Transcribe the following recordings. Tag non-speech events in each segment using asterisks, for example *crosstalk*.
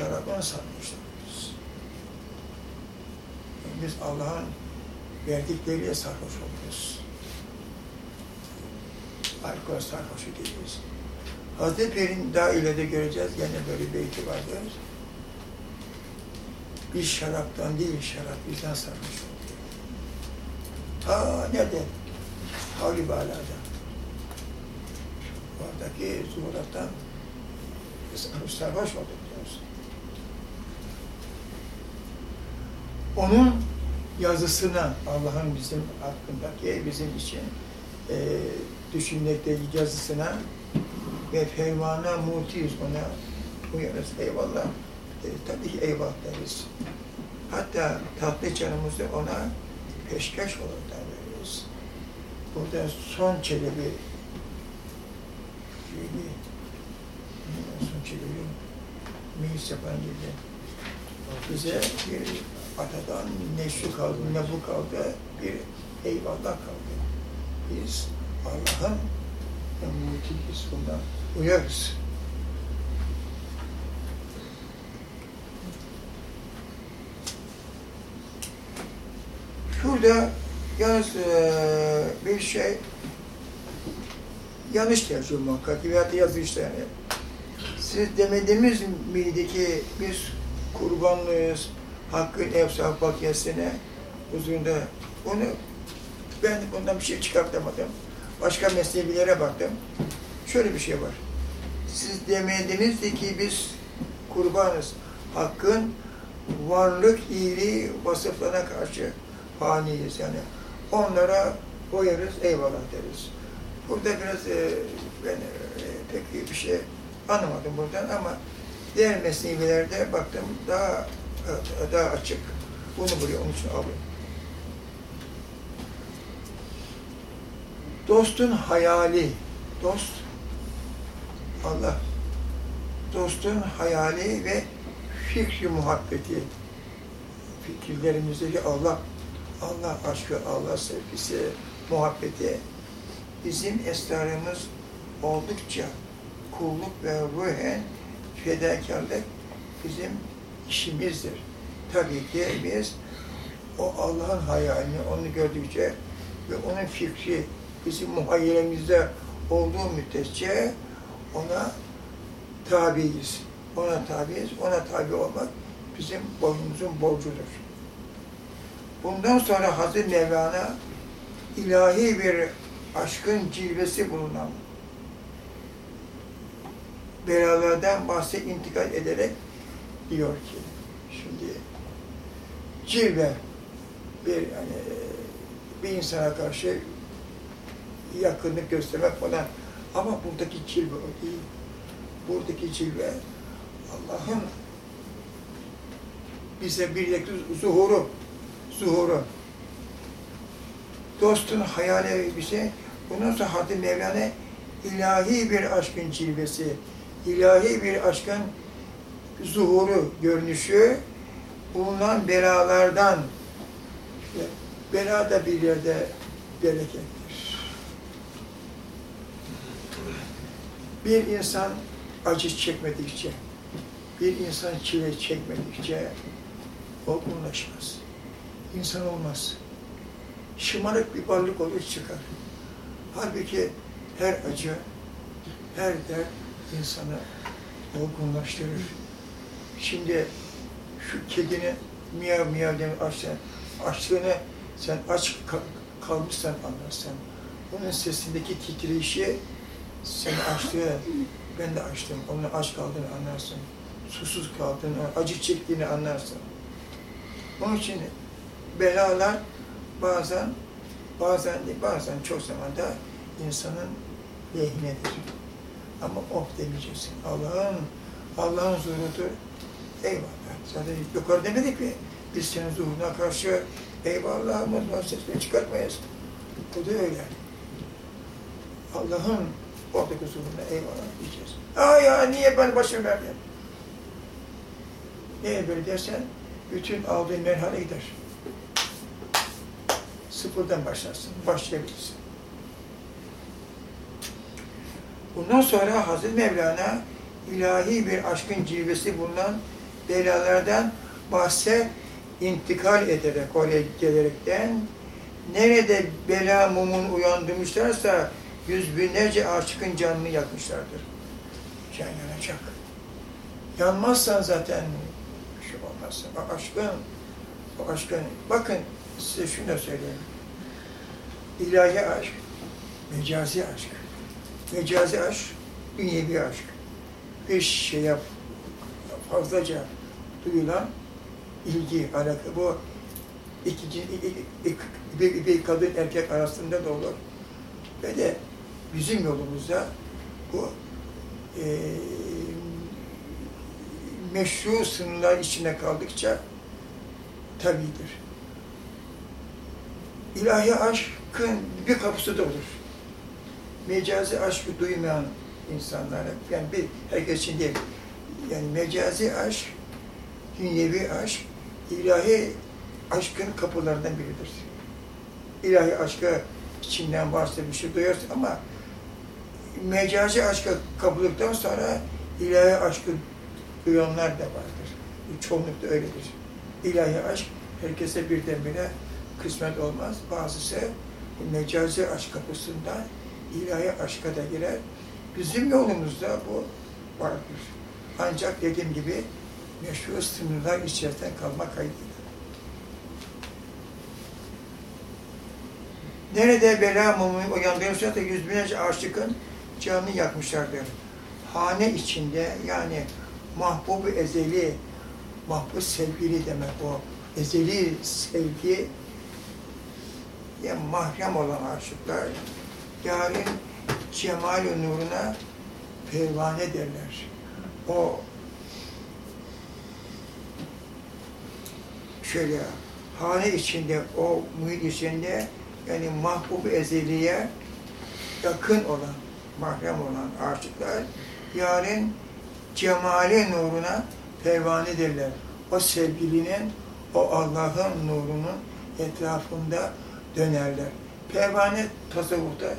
şarabına sarhoşlarız. Biz Allah'ın verdikleriyle sarhoş oluyoruz. Alkol sarhoşu değiliz. Hazreti Pir'in daha ileride göreceğiz. Gene böyle beyti vardır. Biz şaraptan değil, şarap bizden sarhoş oluyor. Ta nerede? Havli Bala'da. Oradaki zuhurattan biz sarhoş olduk diyoruz. Onun yazısına, Allah'ın bizim hakkındaki, bizim için e, düşünmekteki yazısına ve fermana mutiyiz ona uyarız. Eyvallah. E, tabii ki eyvallah deriz. Hatta tatlı canımızı ona peşkeş olarak da veririz. Burada son çelebi şeydi, son çelebi meclis yapan gibi bize bir atadan ne şu kaldı ne bu kaldı bir eyvallah kaldı. Biz Allah'ın mutiyiz bundan uyarız. Şurada yalnız eee, bir şey yanlış yazıyor muhakkak veyahut da işte yani. Siz demediniz miydi ki biz kurbanlıyız, hakkın efsaf bakiyesine huzurunda onu ben bundan bir şey çıkartamadım. Başka mezhebilere baktım. Şöyle bir şey var. Siz demediniz ki biz kurbanız. Hakkın varlık iyiliği vasıflarına karşı faniyiz yani. Onlara koyarız, eyvallah deriz. Burada biraz e, ben e, pek bir şey anlamadım buradan ama diğer mesnevilerde baktım daha daha açık. Bunu buraya onun için alıyorum. Dostun hayali, dost Allah. Dostun hayali ve fikri muhabbeti. Fikirlerimizdeki Allah, Allah aşkı, Allah sevgisi, muhabbeti bizim esrarımız oldukça kulluk ve ruhen fedakarlık bizim işimizdir. Tabii ki biz o Allah'ın hayalini, onu gördükçe ve onun fikri bizim muhayyelemizde olduğu müddetçe ona tabiiz. Ona tabiiz. Ona tabi olmak bizim boynumuzun borcudur. Bundan sonra Hazreti Mevlana ilahi bir aşkın cilvesi bulunan belalardan bahse intikal ederek diyor ki şimdi cilve bir yani bir insana karşı yakınlık göstermek falan ama buradaki cilve o değil. Buradaki cilve Allah'ın bize bir zuhuru, zuhuru. Dostun hayali bir şey. Bundan sonra Hazreti Mevlana ilahi bir aşkın cilvesi, ilahi bir aşkın zuhuru, görünüşü bulunan belalardan bela da bir yerde berekettir. Bir insan acı çekmedikçe, bir insan çile çekmedikçe olgunlaşmaz. İnsan olmaz. Şımarık bir varlık olur çıkar. Halbuki her acı, her dert insanı olgunlaştırır. Şimdi şu kedini miyav miyav demin açtığını, açtığını sen aç kalmışsan anlarsan, onun sesindeki titreyişi seni açtığı, ben de açtım, onun aç kaldığını anlarsın, susuz kaldığını, acı çektiğini anlarsın. Onun için belalar bazen, bazen değil, bazen çok zamanda insanın lehinedir. Ama of demeyeceksin. Allah'ın Allah'ın zuhurudur. Eyvallah. Zaten yukarı demedik mi? Biz senin zuhuruna karşı eyvallahımız var sesini çıkartmayız. Bu da öyle. Allah'ın oradaki zuhuruna eyvallah diyeceğiz. Aa ya niye ben başım verdim? Niye böyle dersen bütün aldığın merhale gider. Sıfırdan başlarsın, başlayabilirsin. Bundan sonra Hazreti Mevlana ilahi bir aşkın cilvesi bulunan belalardan bahse intikal ederek, oraya gelerekten nerede bela mumun uyandırmışlarsa yüz binlerce aşıkın canını yakmışlardır. Can yanacak. Yanmazsan zaten şey olmaz. O aşkın, o aşkın, bakın size şunu da söyleyeyim. İlahi aşk, mecazi aşk. Mecazi aşk, dünyevi aşk. Bir şeye fazlaca duyulan ilgi, alaka. Bu ikinci, bir, bir kadın erkek arasında da olur. Ve de bizim yolumuzda bu e, meşru sınırlar içinde kaldıkça tabidir. İlahi aşkın bir kapısı da olur. Mecazi aşkı duymayan insanlara, yani bir herkes için değil, yani mecazi aşk, dünyevi aşk, ilahi aşkın kapılarından biridir. İlahi aşka içinden varsa bir şey duyarsın ama mecazi aşka kapıldıktan sonra ilahi aşkı duyanlar da vardır. Çoğunlukta öyledir. İlahi aşk herkese birdenbire kısmet olmaz. Bazısı mecazi aşk kapısından ilahi aşka da girer. Bizim yolumuzda bu vardır. Ancak dediğim gibi meşru sınırlar içerisinden kalmak kaydıyla. Nerede bela mumu uyandırırsa da yüz binlerce aşıkın canını yakmışlardır. Hane içinde yani mahbub ezeli, mahbub sevgili demek o. Ezeli sevgi ya mahrem olan aşıklar yarın cemal nuruna pervane derler. O şöyle hane içinde, o muhit içinde yani mahbub ezeliye yakın olan, mahrem olan aşıklar yarın cemali nuruna pervane derler. O sevgilinin, o Allah'ın nurunun etrafında dönerler. Pervane tasavvufta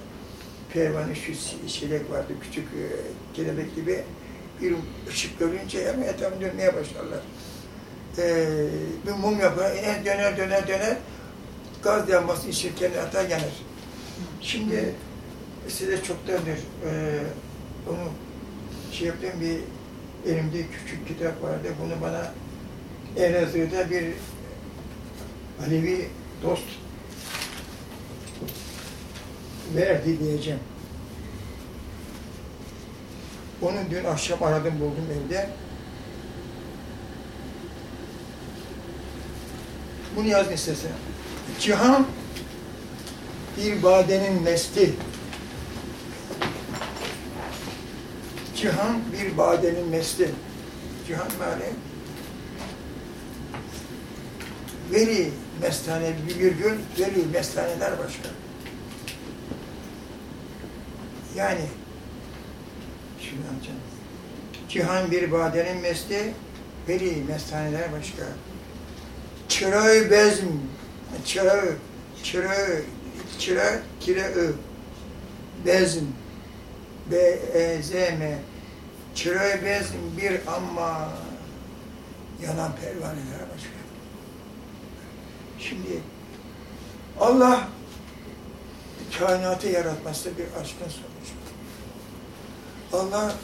pervane şu çelik vardı küçük e, kelebek gibi bir ışık görünce hemen etrafını dönmeye başlarlar. Ee, bir mum yapar, en döner döner döner gaz yanması için kendini atar yanar. Şimdi size çoktandır e, onu şey yaptığım bir elimde küçük kitap vardı. Bunu bana Elazığ'da bir Alevi dost verdi diyeceğim. Onu dün akşam aradım buldum evde. Bunu yaz listesine. Cihan bir badenin nesli. Cihan bir badenin nesli. Cihan mali veli mestane bir virgül, veli mestaneler başka. Yani şimdi anlatacağım. Cihan bir badenin mesli, veli mestaneler başka. Çırağı bezm, çırağı, çırağı, çırağı, kire bezm, b e z m çırağı bezm bir ama yanan pervaneler başka. Şimdi Allah kainatı yaratması bir aşkın sonucu. Allah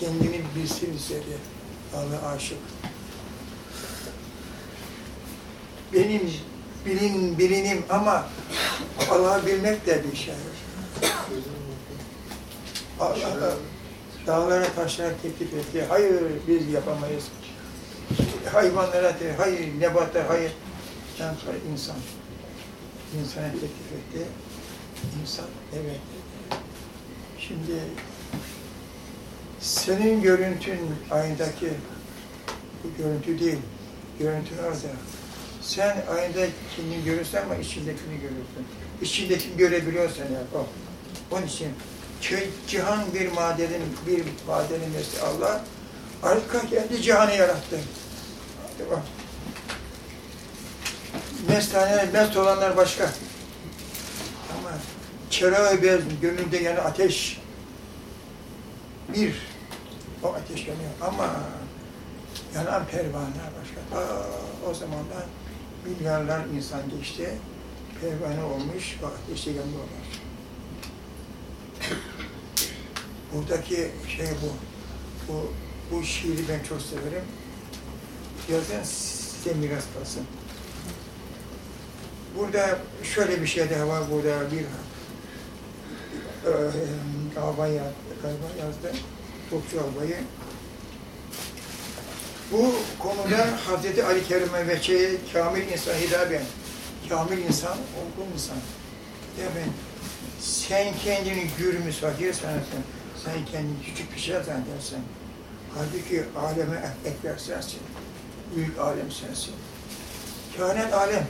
kendini bilsin istedi. Allah aşık. Benim bilin, bilinim ama Allah'ı bilmek de bir şey. Allah dağlara taşlara teklif etti. Hayır biz yapamayız. Hayvanlara hayır nebata, hayır. Yani sonra insan. İnsana teklif etti. İnsan evet. Şimdi senin görüntün aynadaki bu görüntü değil. Görüntü orada. Sen aynadakini görürsen ama içindekini görürsün. İçindekini görebiliyorsan ya o. Onun için cihan bir madenin, bir madenin nesli Allah arka kendi cihanı yarattı. Mestaneler, mest olanlar başka. Ama çırağı bez, gönülde yani ateş bir. O ateş yanıyor ama yanan pervaneler başladı. Aa, o zamandan milyarlar insan geçti, pervane olmuş, ateşte yanıyorlar. Buradaki şey bu, bu, bu şiiri ben çok severim. Yazın size miras kalsın. Burada şöyle bir şey daha var, burada bir e, albay galiba yazdı, Topçu albayı. Bu konuda Hazreti Ali Kerim'e ve şey, kamil insan hitaben, kamil insan, olgun insan hitaben, sen kendini gürmüş fakir sanırsın, sen kendini küçük bir şey zannedersin. Halbuki aleme ekber sensin, büyük alem sensin. Kainat alem.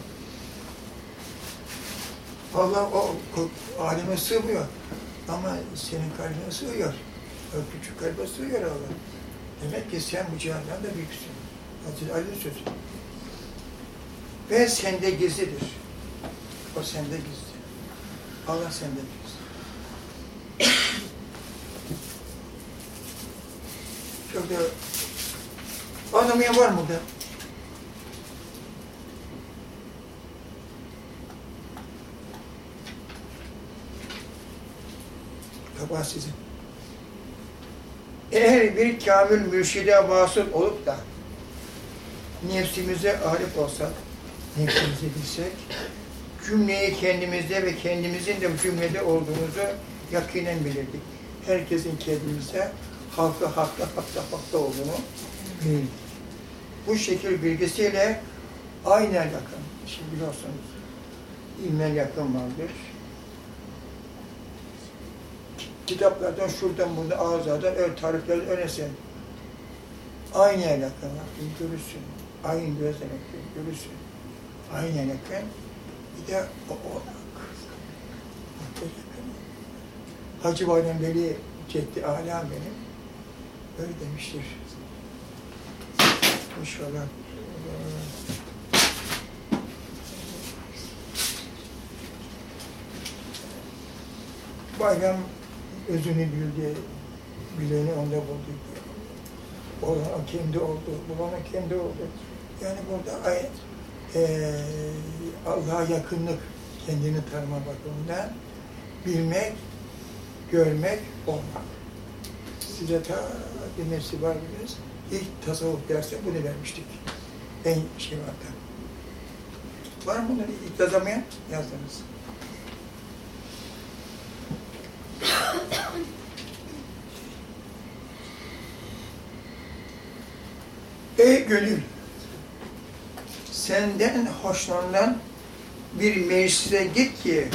Allah o, o aleme sığmıyor. Ama senin kalbine sığıyor. O küçük kalbe sığıyor Allah. Demek ki sen bu cihandan da büyüksün. Hazreti Ali'nin sözü. Ve sende gizlidir. O sende gizli. Allah sende gizli. *coughs* Çok da anlamayan var mı burada? Kabahat sizin. Eğer bir kamil mürşide vasıl olup da nefsimize arif olsak, nefsimizi bilsek, cümleyi kendimizde ve kendimizin de bu cümlede olduğumuzu yakinen bilirdik. Herkesin kendimize halkı hakta, hakta, hakta olduğunu bilirdik. Bu şekil bilgisiyle aynen yakın. Şimdi biliyorsunuz, ilmen yakın vardır. Kitaplardan şuradan burada ağızlardan öyle tarifler önesin. Aynı vaktin görürsün. Aynı gözlemek görürsün. Aynı yakın. Bir de o odak. Hacı Bayram Veli Ceddi Ala benim. Öyle demiştir. İnşallah. Bayram özünü bildi, bileni onda buldu. Olan kendi oldu, bulanın kendi oldu. Yani burada ayet e, Allah'a yakınlık kendini tanıma bakımından bilmek, görmek, olmak. Size ta bir nefsi var biliriz. İlk tasavvuf dersi bunu vermiştik. En şey vardı. Var mı bunları ilk yazamayan? Yazdınız. Ey gönül! Senden hoşlanan bir meclise git ki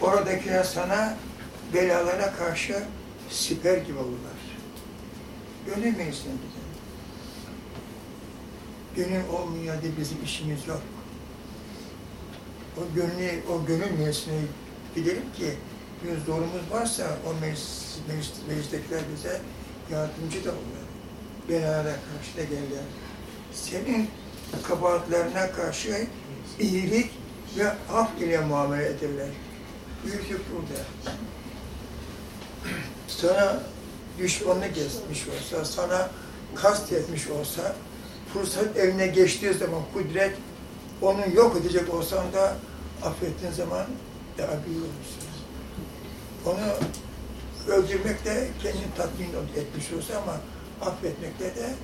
oradakiler sana belalara karşı siper gibi olurlar. Gönül meclisine gidelim. Gönül olmayan diye bizim işimiz yok. O gönlü, o gönül meclisine gidelim ki bir zorumuz varsa o meclis, meclis, meclistekiler bize yardımcı da olur. Belalara karşı da gelirler senin kabahatlerine karşı iyilik ve af ile muamele ederler. Büyüklük burada. Sana düşmanlık etmiş olsa, sana kast etmiş olsa, fırsat eline geçtiği zaman kudret, onu yok edecek olsan da affettiğin zaman daha büyük olursun. Onu öldürmekte kendini tatmin etmiş olsa ama affetmekte de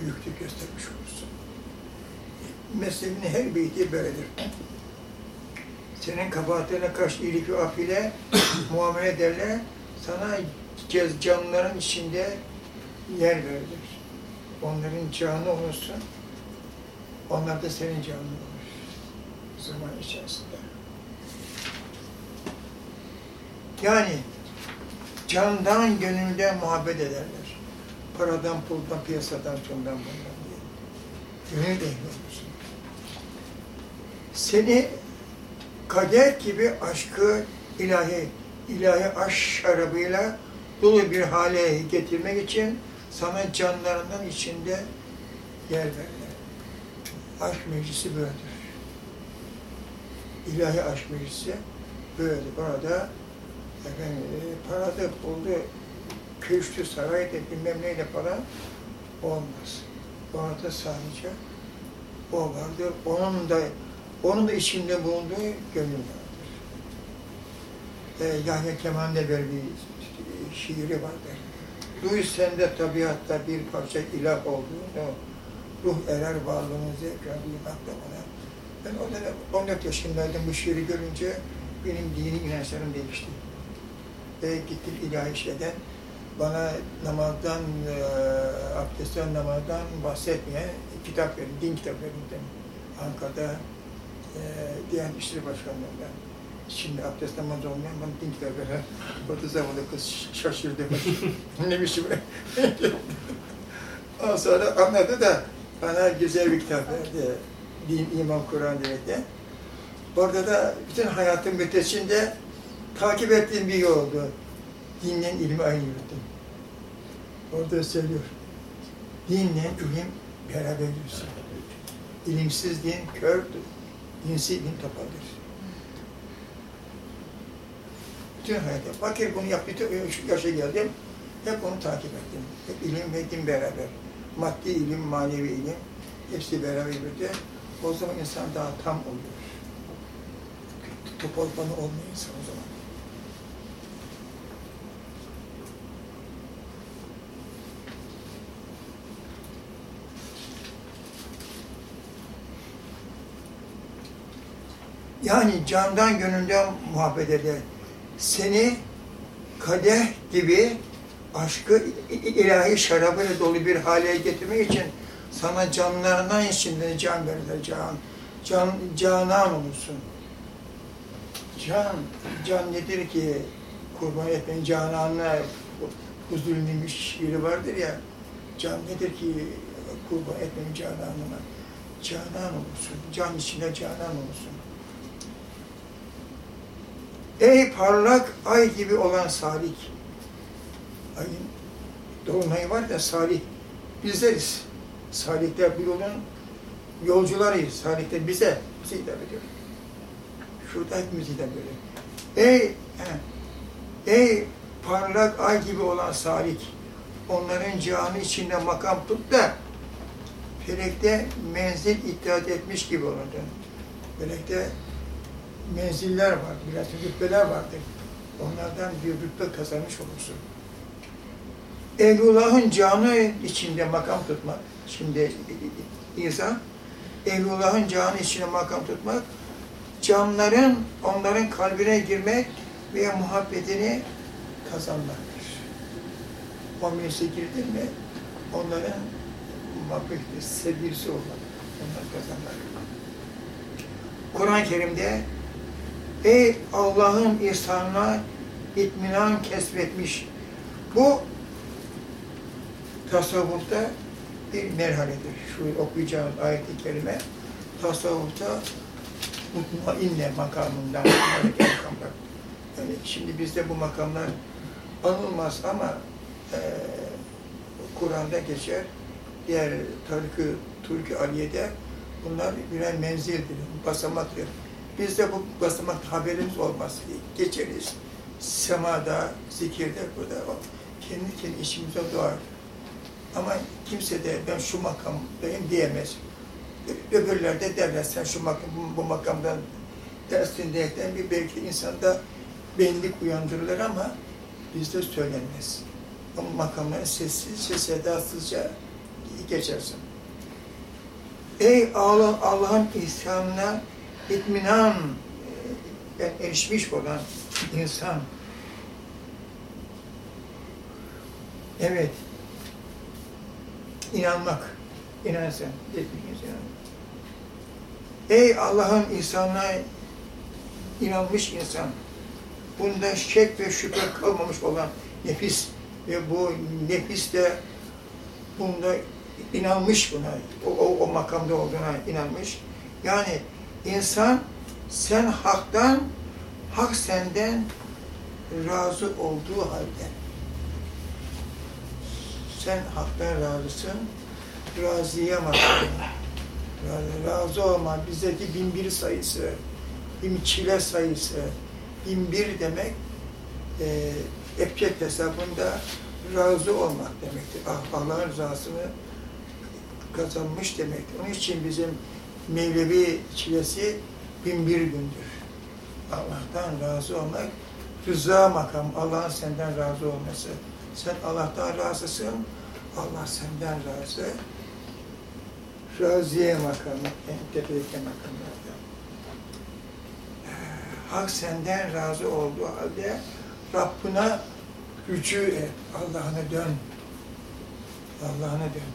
büyüklük göstermiş olursun. Mezhebinin her beyti böyledir. Senin kabahatlerine karşı iyilik ve af *coughs* muamele ederler. Sana canların içinde yer verilir. Onların canı olursun. Onlar da senin canın olur. Zaman içerisinde. Yani candan gönülden muhabbet ederler paradan, puldan, piyasadan, şundan bundan diye. Gönül olursun. Seni kader gibi aşkı ilahi, ilahi aşk şarabıyla dolu bir hale getirmek için sana canlarından içinde yer verirler. Aşk meclisi böyledir. İlahi aşk meclisi böyle. Burada efendim, paradı, puldu, köşkü, saraydı, bilmem neyle falan olmaz. Orada sadece o vardır. Onun da onun da içinde bulunduğu gönül vardır. Ee, Yahya Kemal'de böyle bir şiiri vardır. Duy sende tabiatta bir parça ilah olduğunu, ruh erer varlığını zevkine duymakla bana. Ben o dönem 14 yaşındaydım bu şiiri görünce benim dini inançlarım değişti. Ve gittim ilahi şeyden bana namazdan, e, abdestten, namazdan bahsetmeyen kitap verin, din kitabı verin dedim. Ankara'da e, Diyanet İşleri Başkanlığı'ndan. Şimdi abdest namaz olmayan bana din kitabı veren. *laughs* Orada zavallı kız şaşırdı. *laughs* ne biçim? *laughs* Ondan sonra anladı da bana güzel bir kitap verdi. Din, İman, Kur'an diye. Orada da bütün hayatın müddetinde takip ettiğim bir yol oldu. Dinle ilmi aynı yürüttüm. Orada söylüyor. Dinle ilim beraber yürüsün. İlimsiz din kördür. Dinsiz din topadır. Bütün hayatım. Fakir bunu yaptı, şu yaşa geldim. Hep onu takip ettim. Hep ilim ve din beraber. Maddi ilim, manevi ilim. Hepsi beraber yürüdü. O zaman insan daha tam oluyor. Topal bana olmuyor insan o zaman. Yani candan gönülden muhabbet eder. Seni kadeh gibi aşkı ilahi şarabıyla dolu bir hale getirmek için sana canlarından içinden can verirler can. Can, canan olursun. Can, can nedir ki kurban etmeyin cananına huzurun bir şiiri vardır ya. Can nedir ki kurban etmeyin cananına. Canan olursun. Can içinde canan olursun. Ey parlak ay gibi olan salik. Ayın dolunayı var ya salih. Bizleriz. Salikler bir yolun yolcularıyız. Salikler bize. Bize hitap ediyor. Şurada hepimiz hitap ediyor. Ey, he, ey parlak ay gibi olan salik. Onların canı içinde makam tut da felekte menzil iddiat etmiş gibi olurdun. Felekte menziller var, biraz rütbeler vardır. Onlardan bir rütbe kazanmış olursun. Ehlullah'ın canı içinde makam tutmak, şimdi insan, Ehlullah'ın canı içinde makam tutmak, canların, onların kalbine girmek ve muhabbetini kazanmaktır. O meclise girdin mi, onların muhabbeti, sevgilisi olmak, onları kazanmak. Kur'an-ı Kerim'de Ey Allah'ın ihsanına itminan kesbetmiş. Bu tasavvufta bir merhaledir. Şu okuyacağım ayet-i kerime tasavvufta mutmainne makamından makamlar. Yani şimdi bizde bu makamlar anılmaz ama e, Kur'an'da geçer. Diğer Tarık-ı Türk Aliye'de bunlar birer menzildir, basamaktır. Bizde bu basamak haberimiz olmaz. Geçeriz. Semada, zikirde, burada kendi kendi işimize doğar. Ama kimse de ben şu makamdayım diyemez. Öbürler de derler sen şu makam, bu makamdan dersin diyerekten bir belki insanda benlik uyandırılır ama bizde söylenmez. O makamları sessizce, sedasızca geçersin. Ey Allah, Allah'ın ihsanına itminan e, erişmiş olan insan. Evet. İnanmak. İnansan. Hepimiz inanmak. Ey Allah'ın insanına inanmış insan. Bunda şek ve şüphe kalmamış olan nefis ve bu nefis de bunda inanmış buna, o, o, o makamda olduğuna inanmış. Yani İnsan sen haktan, hak senden razı olduğu halde sen haktan razısın, razıya mahkum. Yani razı olma, bizdeki bin bir sayısı, bin çile sayısı, bin bir demek e, ebced hesabında razı olmak demektir. Ah, Allah'ın rızasını kazanmış demektir. Onun için bizim Mevlevi çilesi bin bir gündür. Allah'tan razı olmak, rıza makam, Allah'ın senden razı olması. Sen Allah'tan razısın, Allah senden razı. Raziye makamı, en tepedeki makamlarda. Ee, Hak senden razı olduğu halde Rabbına rücu et, Allah'ına dön. Allah'ına dön.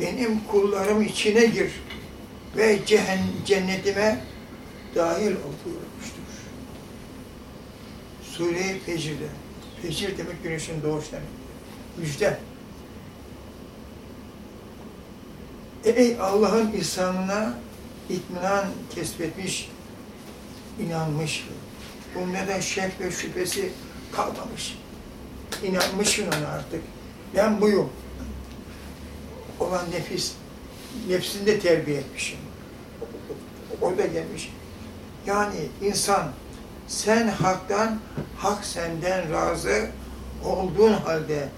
Benim kullarım içine gir ve cennetime dahil ol buyurmuştur. Sure-i Fecir'de. Fecir demek güneşin doğuş demek. Müjde. Ey Allah'ın ihsanına itminan kesbetmiş, inanmış. Bunda da şek ve şüphesi kalmamış. İnanmışsın ona artık. Ben buyum. Olan nefis, nefsini de terbiye etmişim. O da gelmiş. Yani insan, sen haktan, hak senden razı olduğun halde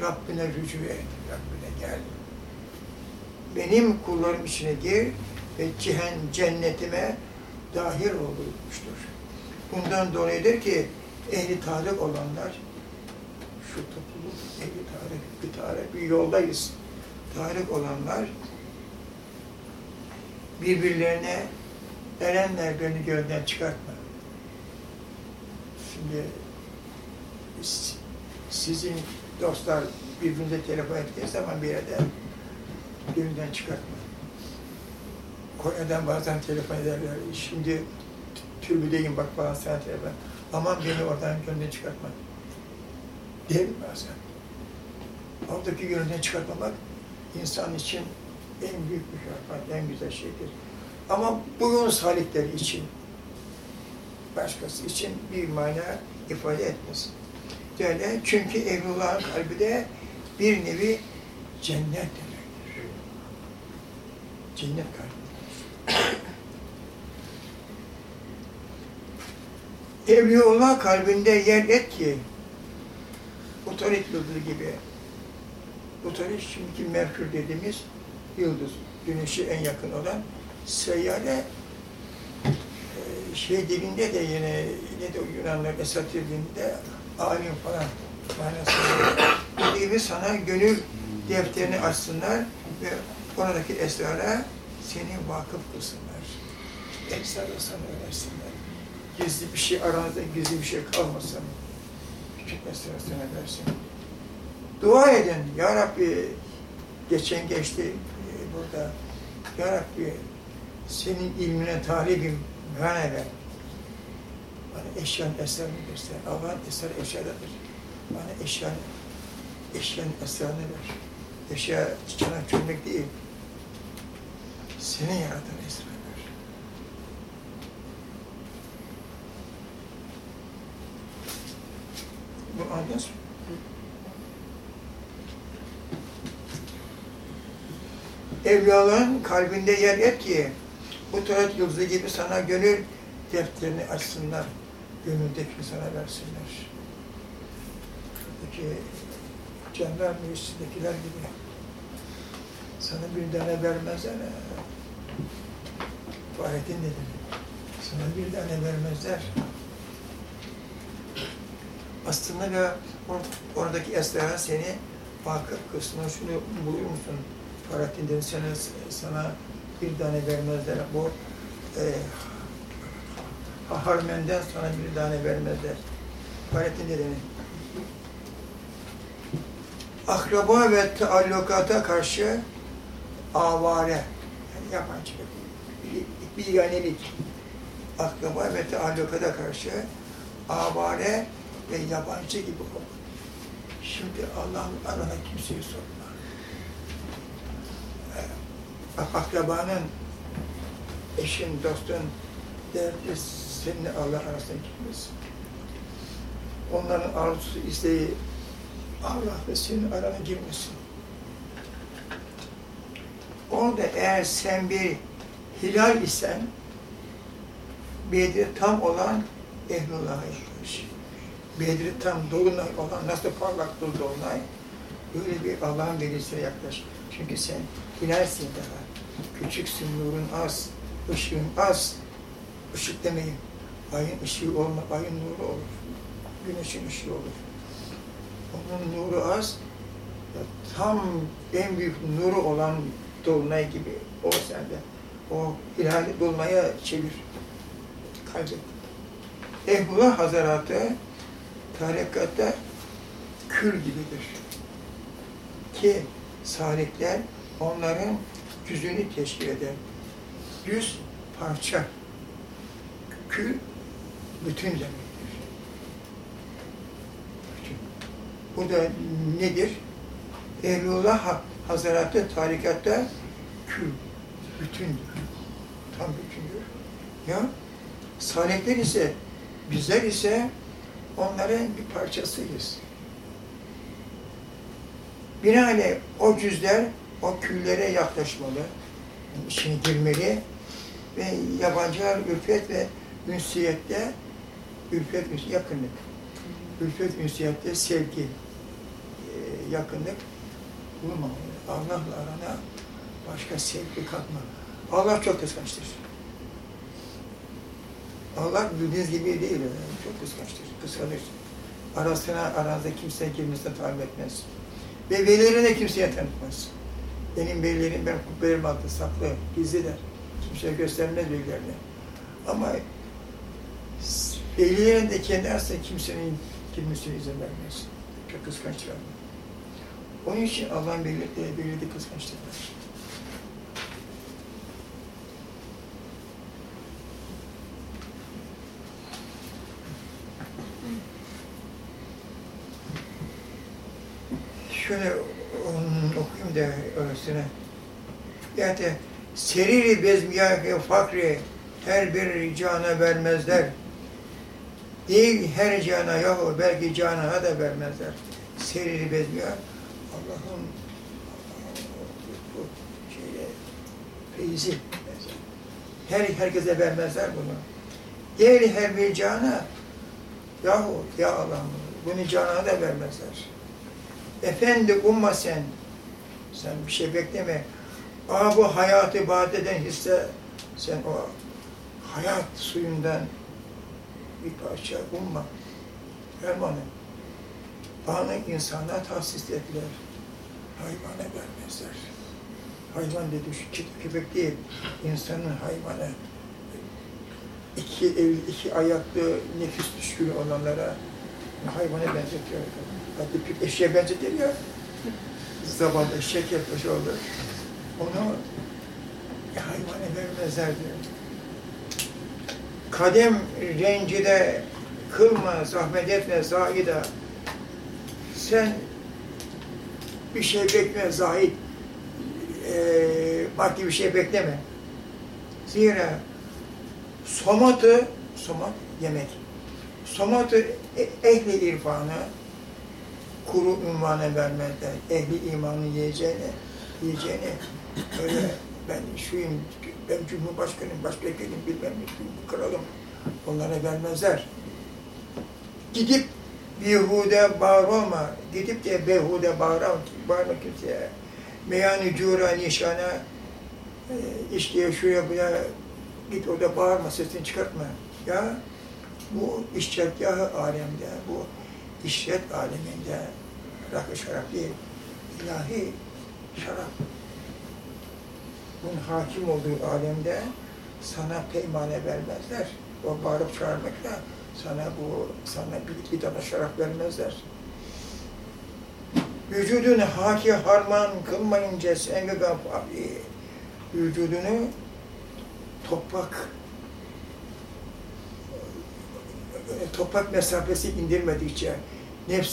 Rabbine rücu et, Rabbine gel. Benim kullarım içine gir ve cihen cennetime dahil olmuştur. Bundan dolayıdır ki ehli tarih olanlar, şu topluluk ehli tarih, bir tarih, bir yoldayız. Tarih olanlar birbirlerine erenler beni gölden çıkartma. Şimdi sizin dostlar birbirinize telefon ettiği zaman bir yerde gölden çıkartma. Konya'dan bazen telefon ederler. Şimdi türbüdeyim bak bana sana telefon. Aman beni oradan gölden çıkartma. Derim bazen. Oradaki gölden çıkartmamak insan için en büyük mükafat, en güzel şeydir. Ama bugün salikleri için, başkası için bir mana ifade etmez. Öyle çünkü Evlullah'ın kalbi de bir nevi cennet demektir. Cennet kalbi. *coughs* Evliyaullah kalbinde yer et ki, yıldızı gibi, Utarit şimdiki Merkür dediğimiz yıldız, güneşe en yakın olan seyyare e, şey dilinde de yine ne de Yunanlar Esat dilinde alim falan manasında sana gönül defterini açsınlar ve oradaki esrara seni vakıf kılsınlar. Esrarı sana öğretsinler. Gizli bir şey aranızda gizli bir şey kalmasın. Küçük esrarı sana versin. Dua edin. Ya Rabbi geçen geçti burada. Ya Rabbi senin ilmine talibim, ver. Bana eşyanın esrarını göster. Allah'ın esrarı eşyadadır. Bana eşyanın, eşyanın esrarını ver. Eşya çanak çömlek değil. Seni yaratan esrar ver. Bu anladınız mı? Evliyaların kalbinde yer et ki bu tarat yıldızı gibi sana gönül defterini açsınlar. Gönüldeki sana versinler. Şuradaki canlar meclisindekiler gibi sana bir tane vermezler. Fahrettin dedim. Sana bir tane vermezler. Aslında or- oradaki esrara seni vakıf kısmına şunu buyur musun? Fahrettin dedi sana, bir tane vermezler. Bu e, harmenden sana bir tane vermezler. Fahrettin dedi. Akraba ve taallukata karşı avare, yani yabancı, bir bilganelik, akraba ve taallukata karşı avare ve yabancı gibi ol. Şimdi Allah'ın arana kimseyi sorma. Akrabanın, eşin, dostun derdi seninle Allah arasına gitmez. Onların arzusu, isteği Allah ve senin arana girmesin. Orada eğer sen bir hilal isen, Bedri tam olan Ehlullah'a yaklaş. Bedri tam dolunay olan, nasıl parlak dolu dolunay, böyle bir Allah'ın velisine yaklaş. Çünkü sen hilalsin daha. Küçüksün, nurun az, ışığın az. Işık demeyin. Ayın ışığı olma, ayın nuru olur. Güneşin ışığı olur. Onun nuru az. Tam en büyük nuru olan dolunay gibi o sende. O hilali dolunaya çevir. Kaybet. Ehbullah Hazaratı tarikatta kül gibidir. Ki salikler onların yüzünü teşkil eder. Yüz parça, kül bütün demektir. Bu da nedir? Ehlullah Ha- Hazaratı tarikatta kül, bütündür. Tam bütündür. Ya salikler ise, bizler ise onların bir parçasıyız. Binaenaleyh o cüzler o küllere yaklaşmalı, içine girmeli ve yabancılar ülfet ve ünsiyette, ülfet, yakınlık, ülfet, ünsiyette sevgi, e, yakınlık bulmamalı. Allah'la arana başka sevgi katma. Allah çok kıskançtır. Allah bildiğiniz gibi değil, çok kıskançtır, kıskanır. Arasına, aranızda kimse girmesine tahammül etmez. Ve velilerine kimseye tanıtmaz. Benim velilerim, ben kubbelerim altında saklı, gizliler. Kimseye göstermez velilerini. Ama velilerin de kendi arasında kimsenin girmesine izin vermez. Çok kıskançlar. Onun için Allah'ın velileri, velileri de kıskançtırlar. Şöyle onu okuyayım öylesine. Yani seriri bezmiyâhi fakri her bir cana vermezler. Değil her cana yahu belki cana da vermezler. Seriri bezmiyâ Allah'ın bu şeyle. Her herkese vermezler bunu. Değil her bir cana yahu ya Allah'ım bunu cana da vermezler. Efendi umma sen. Sen bir şey bekleme. Aa bu hayatı badeden hisse sen o hayat suyundan bir parça umma. Fermanı. Anı insana tahsis ettiler. Hayvana vermezler. Hayvan dedi şu köpek değil. insanın hayvanı. İki el, iki ayaklı nefis düşkünü olanlara hayvana benzetiyor. Hatta bir eşeğe benzetir ya. Zaman eşek yapmış oldu. Onu hayvana vermezler diyor. Kadem rencide kılma, zahmet etme, zahida. Sen bir şey bekle, zahid. Ee, maddi bir şey bekleme. Zira somatı, somat yemek. Somatı e- ehli irfanı, kuru ünvanı vermezler. Ehli imanı yiyeceğine, yiyeceğine öyle ben şuyum, ben cumhurbaşkanıyım, başbakanım, bilmem ne, kralım. Onlara vermezler. Gidip bihude bağır olma, gidip de behude bağırma, bağırma kimseye. Meyanı cura nişana, e, işte şuraya buraya git orada bağırma, sesini çıkartma. Ya bu işçetgahı alemde, bu işret aleminde rakı şarap değil, ilahi şarap. Bunun hakim olduğu alemde sana peymane vermezler. O bağırıp çağırmakla sana bu, sana bir, bir tane şarap vermezler. Vücudunu haki harman kılmayınca sen gafari, vücudunu toprak toprak mesafesi indirmedikçe nefsi